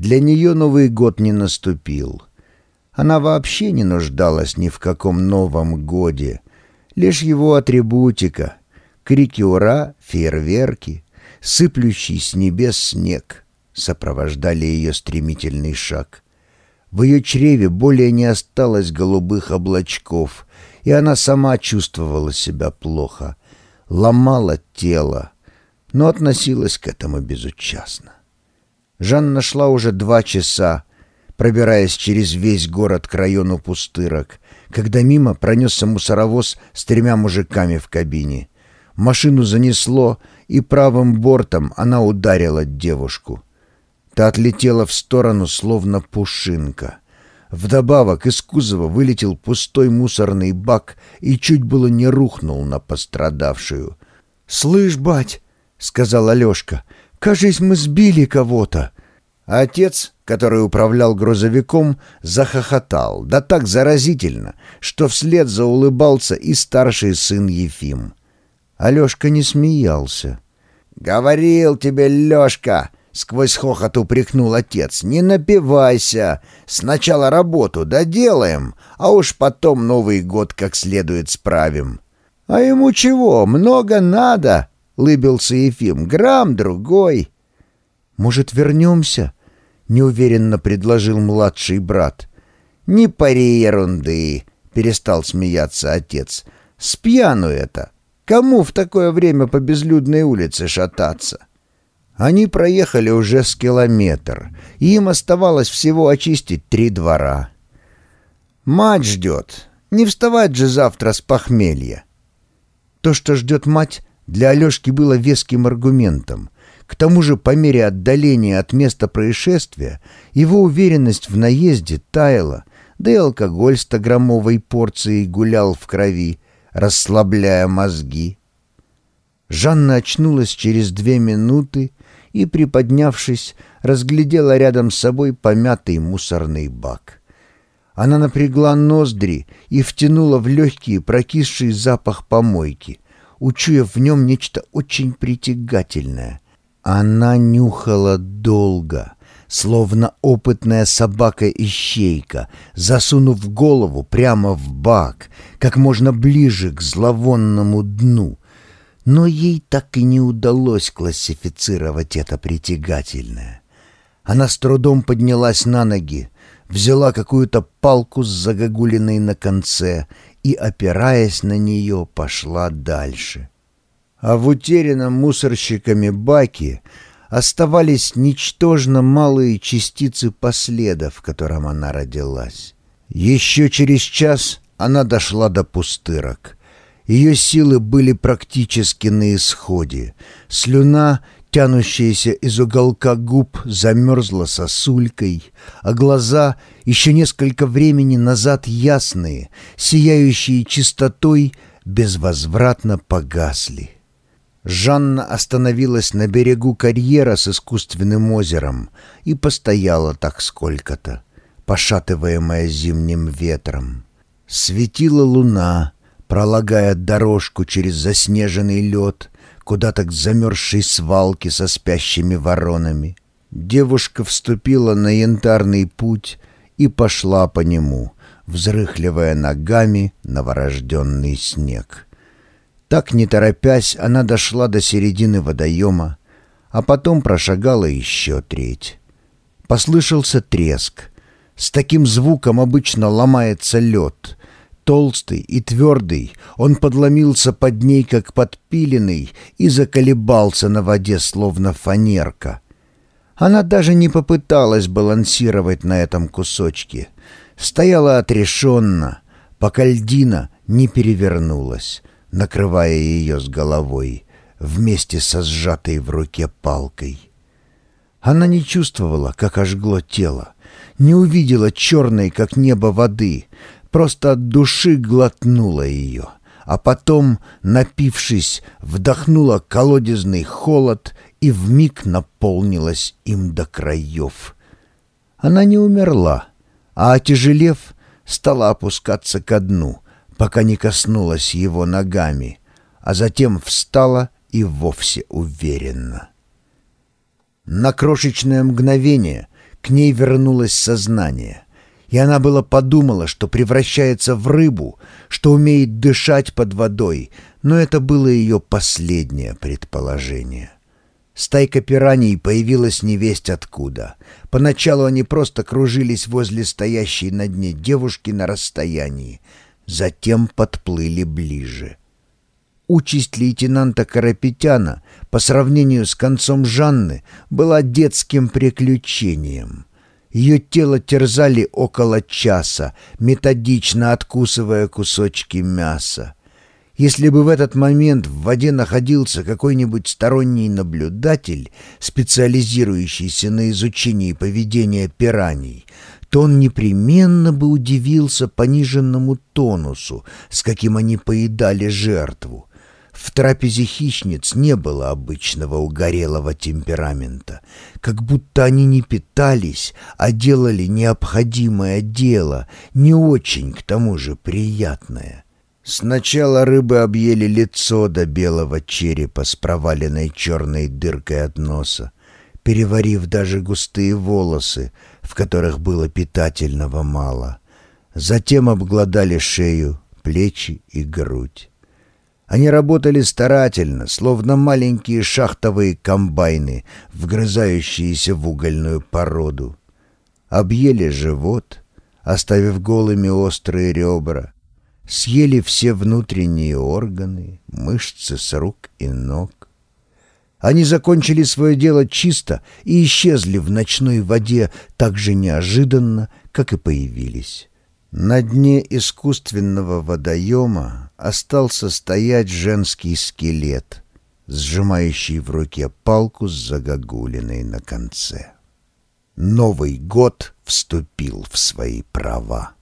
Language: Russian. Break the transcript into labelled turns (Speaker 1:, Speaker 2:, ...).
Speaker 1: для нее Новый год не наступил. Она вообще не нуждалась ни в каком Новом годе. Лишь его атрибутика — крики «Ура!», фейерверки, сыплющий с небес снег — сопровождали ее стремительный шаг. В ее чреве более не осталось голубых облачков, и она сама чувствовала себя плохо, ломала тело, но относилась к этому безучастно. Жанна шла уже два часа, пробираясь через весь город к району пустырок, когда мимо пронесся мусоровоз с тремя мужиками в кабине. Машину занесло, и правым бортом она ударила девушку. Та отлетела в сторону, словно пушинка. Вдобавок из кузова вылетел пустой мусорный бак и чуть было не рухнул на пострадавшую. «Слышь, бать!» — сказал Алешка. «Кажись, мы сбили кого-то». Отец, который управлял грузовиком, захохотал, да так заразительно, что вслед заулыбался и старший сын Ефим. Алешка не смеялся. «Говорил тебе, Лешка!» — сквозь хохот упрекнул отец. «Не напивайся! Сначала работу доделаем, а уж потом Новый год как следует справим». «А ему чего? Много надо!» — лыбился Ефим. «Грамм другой». «Может, вернемся?» — неуверенно предложил младший брат. «Не пари ерунды!» — перестал смеяться отец. «С это! Кому в такое время по безлюдной улице шататься?» Они проехали уже с километр, и им оставалось всего очистить три двора. «Мать ждет. Не вставать же завтра с похмелья». То, что ждет мать, для Алешки было веским аргументом. К тому же, по мере отдаления от места происшествия, его уверенность в наезде таяла, да и алкоголь стограммовой порцией гулял в крови, расслабляя мозги. Жанна очнулась через две минуты и, приподнявшись, разглядела рядом с собой помятый мусорный бак. Она напрягла ноздри и втянула в легкий прокисший запах помойки, учуяв в нем нечто очень притягательное. Она нюхала долго, словно опытная собака-ищейка, засунув голову прямо в бак, как можно ближе к зловонному дну — но ей так и не удалось классифицировать это притягательное. Она с трудом поднялась на ноги, взяла какую-то палку с загогулиной на конце и, опираясь на нее, пошла дальше. А в утерянном мусорщиками баке оставались ничтожно малые частицы последа, в котором она родилась. Еще через час она дошла до пустырок — ее силы были практически на исходе. Слюна, тянущаяся из уголка губ, замерзла сосулькой, а глаза, еще несколько времени назад ясные, сияющие чистотой, безвозвратно погасли. Жанна остановилась на берегу карьера с искусственным озером и постояла так сколько-то, пошатываемая зимним ветром. Светила луна, пролагая дорожку через заснеженный лед, куда-то к замерзшей свалке со спящими воронами. Девушка вступила на янтарный путь и пошла по нему, взрыхливая ногами новорожденный снег. Так, не торопясь, она дошла до середины водоема, а потом прошагала еще треть. Послышался треск. С таким звуком обычно ломается лед — толстый и твердый, он подломился под ней, как подпиленный, и заколебался на воде, словно фанерка. Она даже не попыталась балансировать на этом кусочке. Стояла отрешенно, пока льдина не перевернулась, накрывая ее с головой, вместе со сжатой в руке палкой. Она не чувствовала, как ожгло тело, не увидела черной, как небо, воды, просто от души глотнула ее, а потом, напившись, вдохнула колодезный холод и вмиг наполнилась им до краев. Она не умерла, а, отяжелев, стала опускаться ко дну, пока не коснулась его ногами, а затем встала и вовсе уверенно. На крошечное мгновение к ней вернулось сознание, и она было подумала, что превращается в рыбу, что умеет дышать под водой, но это было ее последнее предположение. Стайка пираний появилась невесть откуда. Поначалу они просто кружились возле стоящей на дне девушки на расстоянии, затем подплыли ближе. Участь лейтенанта Карапетяна по сравнению с концом Жанны была детским приключением. Ее тело терзали около часа, методично откусывая кусочки мяса. Если бы в этот момент в воде находился какой-нибудь сторонний наблюдатель, специализирующийся на изучении поведения пираний, то он непременно бы удивился пониженному тонусу, с каким они поедали жертву. В трапезе хищниц не было обычного угорелого темперамента, как будто они не питались, а делали необходимое дело, не очень, к тому же, приятное. Сначала рыбы объели лицо до белого черепа с проваленной черной дыркой от носа, переварив даже густые волосы, в которых было питательного мало. Затем обглодали шею, плечи и грудь. Они работали старательно, словно маленькие шахтовые комбайны, вгрызающиеся в угольную породу. Объели живот, оставив голыми острые ребра. Съели все внутренние органы, мышцы с рук и ног. Они закончили свое дело чисто и исчезли в ночной воде так же неожиданно, как и появились. На дне искусственного водоема остался стоять женский скелет, сжимающий в руке палку с загогулиной на конце. Новый год вступил в свои права.